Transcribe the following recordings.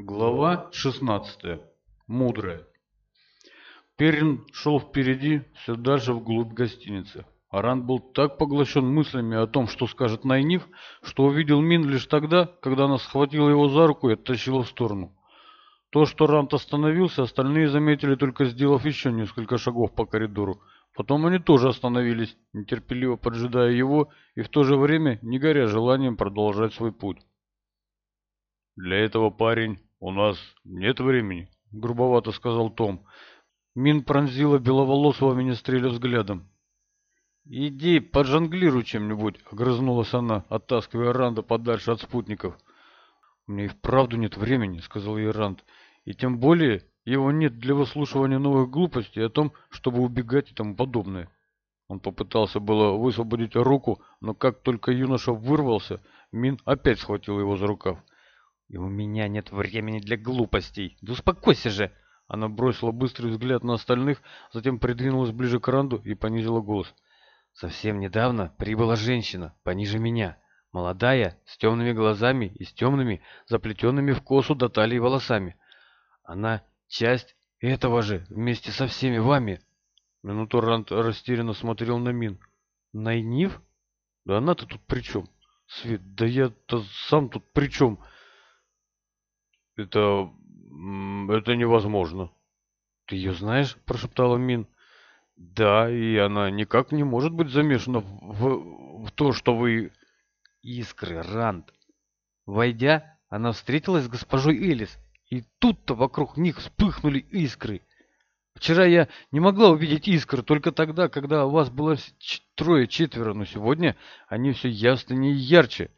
Глава 16. Мудрая. Перин шел впереди, все дальше вглубь гостиницы. Аран был так поглощен мыслями о том, что скажет Найниф, что увидел Мин лишь тогда, когда она схватила его за руку и оттащила в сторону. То, что Рант остановился, остальные заметили, только сделав еще несколько шагов по коридору. Потом они тоже остановились, нетерпеливо поджидая его и в то же время не горя желанием продолжать свой путь. «Для этого, парень, у нас нет времени, грубовато сказал Том. Мин пронзила беловолосого министреля взглядом. «Иди, поджонглируй чем-нибудь», — огрызнулась она, оттаскивая Ранда подальше от спутников. «Мне и вправду нет времени», — сказал ей Ранд. «И тем более его нет для выслушивания новых глупостей о том, чтобы убегать и тому подобное». Он попытался было высвободить руку, но как только юноша вырвался, Мин опять схватил его за рукав. И у меня нет времени для глупостей. Да успокойся же. Она бросила быстрый взгляд на остальных, затем придвинулась ближе к Ранду и понизила голос. Совсем недавно прибыла женщина, пониже меня. Молодая, с темными глазами и с темными, заплетенными в косу до талии волосами. Она часть этого же, вместе со всеми вами. Минуту Ранд растерянно смотрел на Мин. Найнив? Да она-то тут при чем? Свет, да я-то сам тут при чем? Это... это невозможно. Ты ее знаешь? Прошептала Мин. Да, и она никак не может быть замешана в, в то, что вы... Искры, Ранд. Войдя, она встретилась с госпожой Элис, и тут-то вокруг них вспыхнули искры. Вчера я не могла увидеть искры, только тогда, когда у вас было трое-четверо, но сегодня они все яснее и ярче.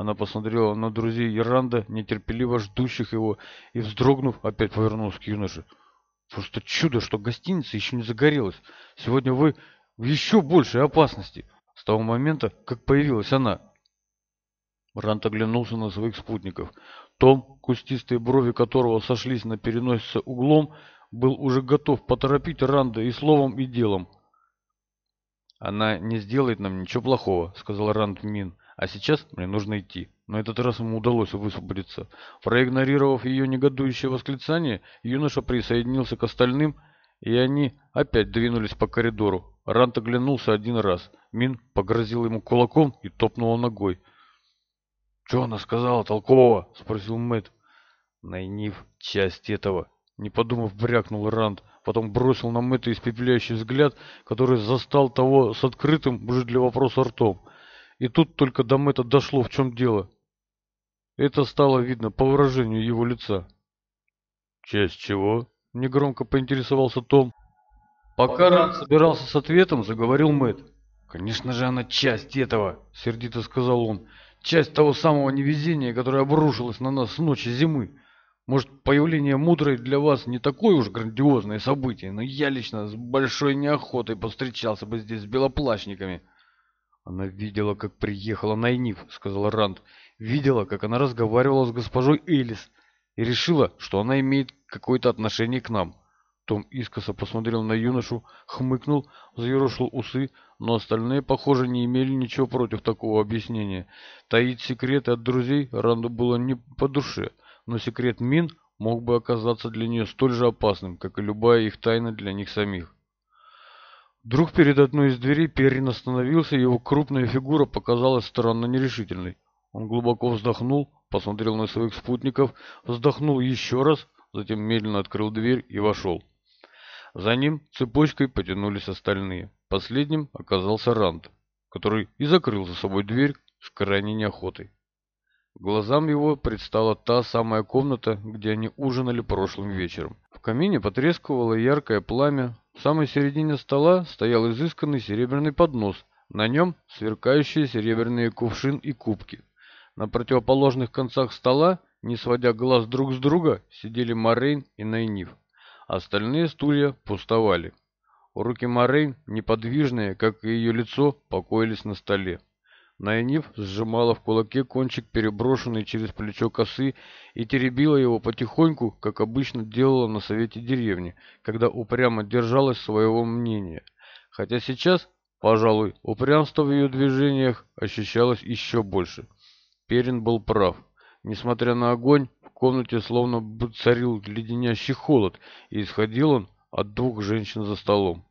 Она посмотрела на друзей Иранда, нетерпеливо ждущих его, и, вздрогнув, опять повернулась к юноше. «Просто чудо, что гостиница еще не загорелась. Сегодня вы в еще большей опасности!» С того момента, как появилась она. Ранд оглянулся на своих спутников. Том, кустистые брови которого сошлись на переносице углом, был уже готов поторопить Ранда и словом, и делом. «Она не сделает нам ничего плохого», — сказал Ранд Мин. А сейчас мне нужно идти. На этот раз ему удалось высвободиться. Проигнорировав ее негодующее восклицание, юноша присоединился к остальным, и они опять двинулись по коридору. Рант оглянулся один раз. Мин погрозил ему кулаком и топнул ногой. «Что она сказала, Толково? — спросил Мэтт. Найнив часть этого. Не подумав, брякнул Рант, Потом бросил на Мэтта испепеляющий взгляд, который застал того с открытым уже для вопроса ртом. И тут только до Мэтта дошло, в чем дело. Это стало видно по выражению его лица. «Часть чего?» — негромко поинтересовался Том. Пока Ранд собирался с ответом, заговорил Мэтт. «Конечно же она часть этого!» — сердито сказал он. «Часть того самого невезения, которое обрушилось на нас с ночи зимы. Может, появление мудрой для вас не такое уж грандиозное событие, но я лично с большой неохотой повстречался бы здесь с белоплащниками». Она видела, как приехала Найниф, сказал Ранд. Видела, как она разговаривала с госпожой Элис и решила, что она имеет какое-то отношение к нам. Том искоса посмотрел на юношу, хмыкнул, заерошил усы, но остальные, похоже, не имели ничего против такого объяснения. Таить секреты от друзей Ранду было не по душе, но секрет Мин мог бы оказаться для нее столь же опасным, как и любая их тайна для них самих. Вдруг перед одной из дверей Перрин остановился, и его крупная фигура показалась странно нерешительной. Он глубоко вздохнул, посмотрел на своих спутников, вздохнул еще раз, затем медленно открыл дверь и вошел. За ним цепочкой потянулись остальные. Последним оказался Ранд, который и закрыл за собой дверь с крайней неохотой. Глазам его предстала та самая комната, где они ужинали прошлым вечером. В камине потрескивало яркое пламя, в самой середине стола стоял изысканный серебряный поднос, на нем сверкающие серебряные кувшин и кубки. На противоположных концах стола, не сводя глаз друг с друга, сидели Морейн и Найниф. Остальные стулья пустовали. Руки Морейн, неподвижные, как и ее лицо, покоились на столе. Найниф сжимала в кулаке кончик, переброшенный через плечо косы, и теребила его потихоньку, как обычно делала на совете деревни, когда упрямо держалась своего мнения. Хотя сейчас, пожалуй, упрямство в ее движениях ощущалось еще больше. Перин был прав. Несмотря на огонь, в комнате словно бы царил леденящий холод, и исходил он от двух женщин за столом.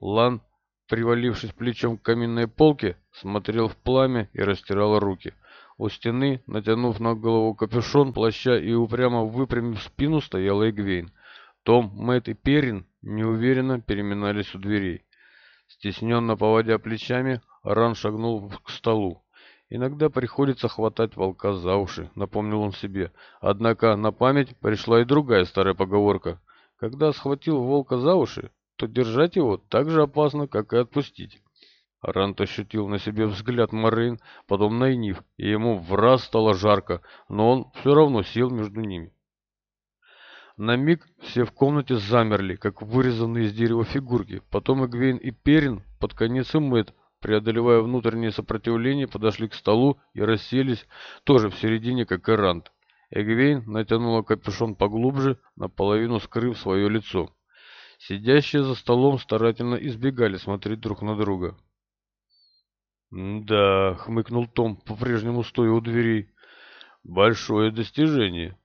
Лан привалившись плечом к каминной полке, смотрел в пламя и растирал руки. У стены, натянув на голову капюшон плаща и упрямо выпрямив спину, стояла Эгвейн. Том, Мэтт и Перин неуверенно переминались у дверей. Стесненно поводя плечами, Ран шагнул к столу. «Иногда приходится хватать волка за уши», — напомнил он себе. Однако на память пришла и другая старая поговорка. «Когда схватил волка за уши, то держать его так же опасно, как и отпустить. Рант ощутил на себе взгляд Марин, потом Найниф, и ему в раз стало жарко, но он все равно сел между ними. На миг все в комнате замерли, как вырезанные из дерева фигурки. Потом Игвейн и Перин, под конец и Мэтт, преодолевая внутреннее сопротивление, подошли к столу и расселись, тоже в середине, как и Рант. Эгвейн натянула капюшон поглубже, наполовину скрыв свое лицо. Сидящие за столом старательно избегали смотреть друг на друга. «Да», — хмыкнул Том, по-прежнему стоя у двери. — «большое достижение».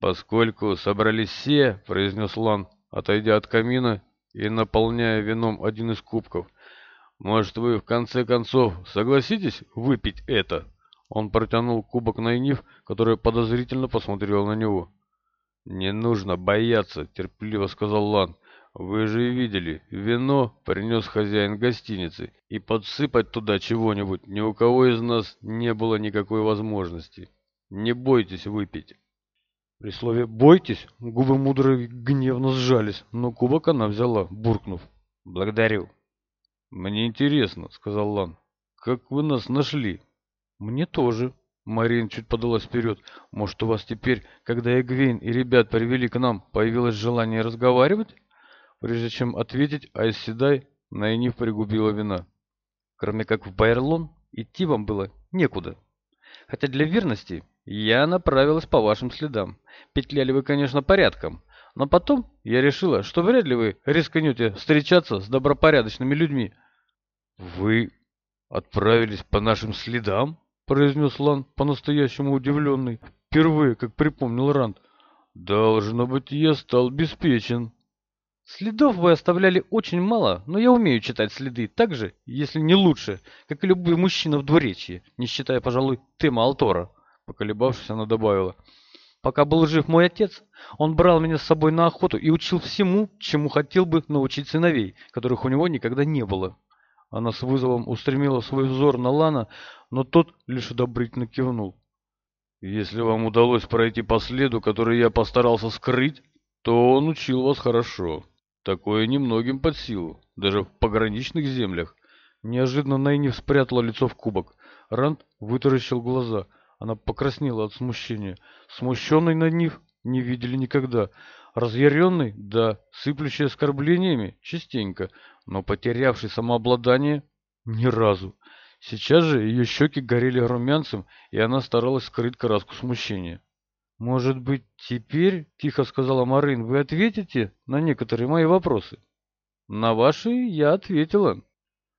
«Поскольку собрались все», — произнес Лан, отойдя от камина и наполняя вином один из кубков, — «может, вы в конце концов согласитесь выпить это?» Он протянул кубок на Инив, которая подозрительно посмотрела на него. «Не нужно бояться», — терпеливо сказал Лан. «Вы же видели, вино принес хозяин гостиницы, и подсыпать туда чего-нибудь ни у кого из нас не было никакой возможности. Не бойтесь выпить». При слове «бойтесь» губы мудрой гневно сжались, но кубок она взяла, буркнув. «Благодарю». «Мне интересно», — сказал Лан. «Как вы нас нашли?» «Мне тоже», Марин чуть подалась вперед. Может, у вас теперь, когда Эгвин и ребят привели к нам, появилось желание разговаривать? Прежде чем ответить, Айседай Найниф пригубила вина. Кроме как в Байерлон, идти вам было некуда. Хотя для верности я направилась по вашим следам. Петляли вы, конечно, порядком. Но потом я решила, что вряд ли вы рискнете встречаться с добропорядочными людьми. Вы отправились по нашим следам? произнес Лан по-настоящему удивленный, впервые, как припомнил Ранд. «Должно быть, я стал беспечен». «Следов вы оставляли очень мало, но я умею читать следы так же, если не лучше, как и любой мужчина в двуречье, не считая, пожалуй, Тема Алтора», — поколебавшись, она добавила. «Пока был жив мой отец, он брал меня с собой на охоту и учил всему, чему хотел бы научить сыновей, которых у него никогда не было». Она с вызовом устремила свой взор на Лана, но тот лишь одобрительно кивнул. «Если вам удалось пройти по следу, который я постарался скрыть, то он учил вас хорошо. Такое немногим под силу, даже в пограничных землях». Неожиданно Найниф спрятала лицо в кубок. Ранд вытаращил глаза. Она покраснела от смущения. Смущенный Найниф не видели никогда. Разъяренный? Да. Сыплющий оскорблениями? Частенько но потерявший самообладание ни разу. Сейчас же ее щеки горели румянцем, и она старалась скрыть краску смущения. «Может быть, теперь, — тихо сказала Марин, — вы ответите на некоторые мои вопросы?» «На ваши я ответила».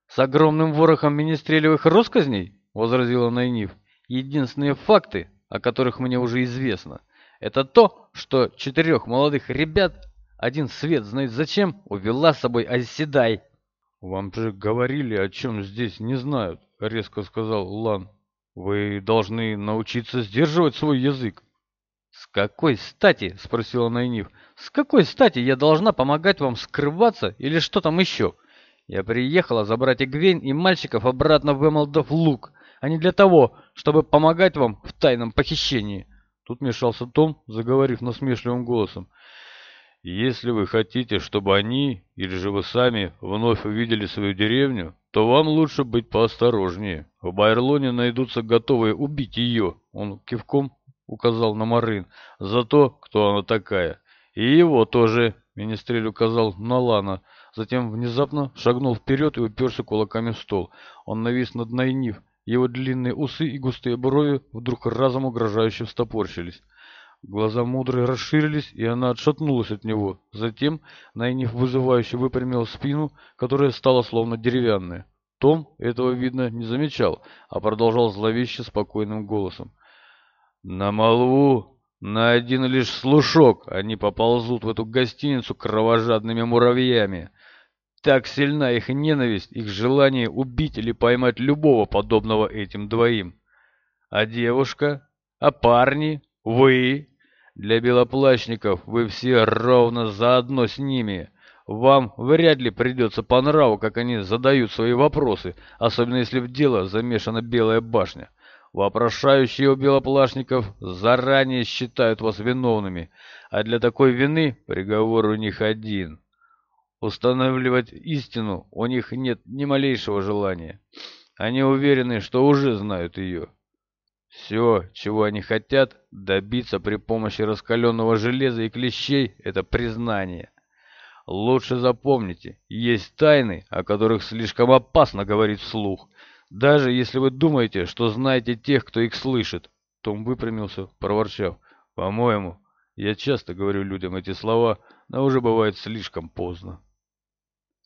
«С огромным ворохом министрелевых росказней?» — возразила Найниф. «Единственные факты, о которых мне уже известно, — это то, что четырех молодых ребят один свет знает зачем увела с собой оседай. «Вам же говорили, о чем здесь не знают», — резко сказал Лан. «Вы должны научиться сдерживать свой язык». «С какой стати?» — спросила Найниф. «С какой стати я должна помогать вам скрываться или что там еще? Я приехала забрать Игвейн и мальчиков обратно в Эмалдов Лук, а не для того, чтобы помогать вам в тайном похищении». Тут мешался Том, заговорив насмешливым голосом. Если вы хотите, чтобы они или же вы сами вновь увидели свою деревню, то вам лучше быть поосторожнее. В Байерлоне найдутся готовые убить ее, он кивком указал на Марин. за то, кто она такая. И его тоже, министрель указал на Лана, затем внезапно шагнул вперед и уперся кулаками в стол. Он навис над Найнив, его длинные усы и густые брови вдруг разом угрожающе встопорщились. Глаза мудрые расширились, и она отшатнулась от него. Затем Найниф вызывающе выпрямил спину, которая стала словно деревянная. Том этого, видно, не замечал, а продолжал зловеще спокойным голосом. «На молву, на один лишь слушок они поползут в эту гостиницу кровожадными муравьями. Так сильна их ненависть, их желание убить или поймать любого подобного этим двоим. А девушка? А парни? Вы?» Для белоплащников вы все ровно заодно с ними. Вам вряд ли придется по нраву, как они задают свои вопросы, особенно если в дело замешана Белая башня. Вопрошающие у белоплашников заранее считают вас виновными, а для такой вины приговор у них один. Устанавливать истину у них нет ни малейшего желания. Они уверены, что уже знают ее. Все, чего они хотят добиться при помощи раскаленного железа и клещей, это признание. Лучше запомните, есть тайны, о которых слишком опасно говорить вслух. Даже если вы думаете, что знаете тех, кто их слышит. Том выпрямился, проворчав. По-моему, я часто говорю людям эти слова, но уже бывает слишком поздно.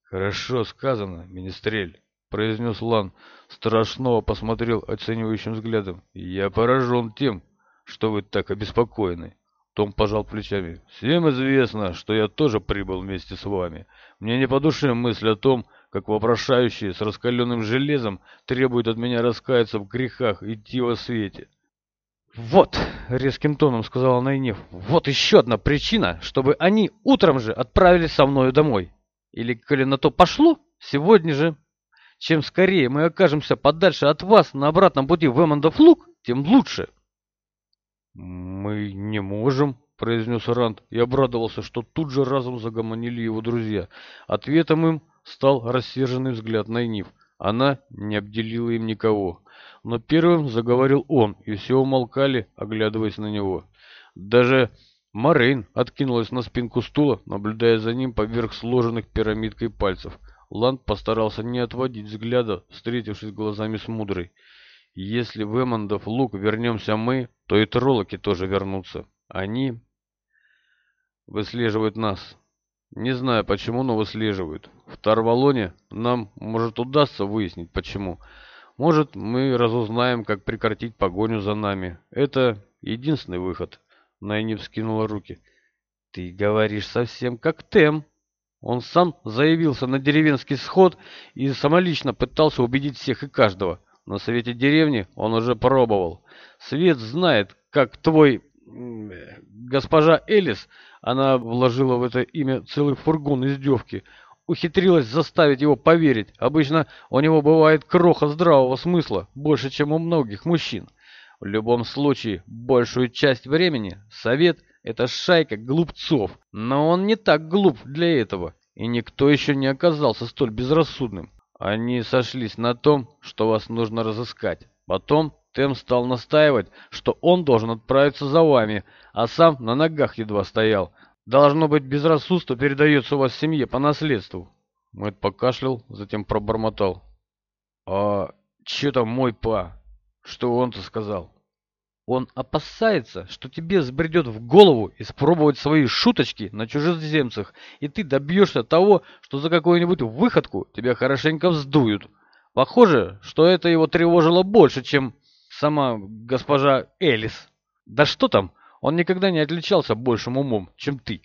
Хорошо сказано, министрель произнес Лан, страшного посмотрел оценивающим взглядом. «Я поражен тем, что вы так обеспокоены». Том пожал плечами. «Всем известно, что я тоже прибыл вместе с вами. Мне не по душе мысль о том, как вопрошающие с раскаленным железом требуют от меня раскаяться в грехах идти во свете». «Вот!» — резким тоном сказала Найнев. «Вот еще одна причина, чтобы они утром же отправились со мною домой. Или, коли на то пошло, сегодня же чем скорее мы окажемся подальше от вас на обратном пути в Эммондов Луг, тем лучше. «Мы не можем», — произнес Ранд и обрадовался, что тут же разом загомонили его друзья. Ответом им стал рассерженный взгляд Найниф. Она не обделила им никого. Но первым заговорил он, и все умолкали, оглядываясь на него. Даже Морейн откинулась на спинку стула, наблюдая за ним поверх сложенных пирамидкой пальцев — Ланд постарался не отводить взгляда, встретившись глазами с Мудрой. «Если в Эммондов лук вернемся мы, то и троллоки тоже вернутся. Они выслеживают нас. Не знаю почему, но выслеживают. В Тарвалоне нам, может, удастся выяснить почему. Может, мы разузнаем, как прекратить погоню за нами. Это единственный выход». Найни вскинула руки. «Ты говоришь совсем как Тем!» Он сам заявился на деревенский сход и самолично пытался убедить всех и каждого. На совете деревни он уже пробовал. Свет знает, как твой... госпожа Элис, она вложила в это имя целый фургон издевки, ухитрилась заставить его поверить. Обычно у него бывает кроха здравого смысла, больше, чем у многих мужчин. В любом случае, большую часть времени совет это шайка глупцов, но он не так глуп для этого, и никто еще не оказался столь безрассудным. Они сошлись на том, что вас нужно разыскать. Потом Тем стал настаивать, что он должен отправиться за вами, а сам на ногах едва стоял. Должно быть, безрассудство передается у вас в семье по наследству. Мэтт покашлял, затем пробормотал. «А что там мой па? Что он-то сказал?» Он опасается, что тебе взбредет в голову испробовать свои шуточки на чужеземцах, и ты добьешься того, что за какую-нибудь выходку тебя хорошенько вздуют. Похоже, что это его тревожило больше, чем сама госпожа Элис. Да что там, он никогда не отличался большим умом, чем ты.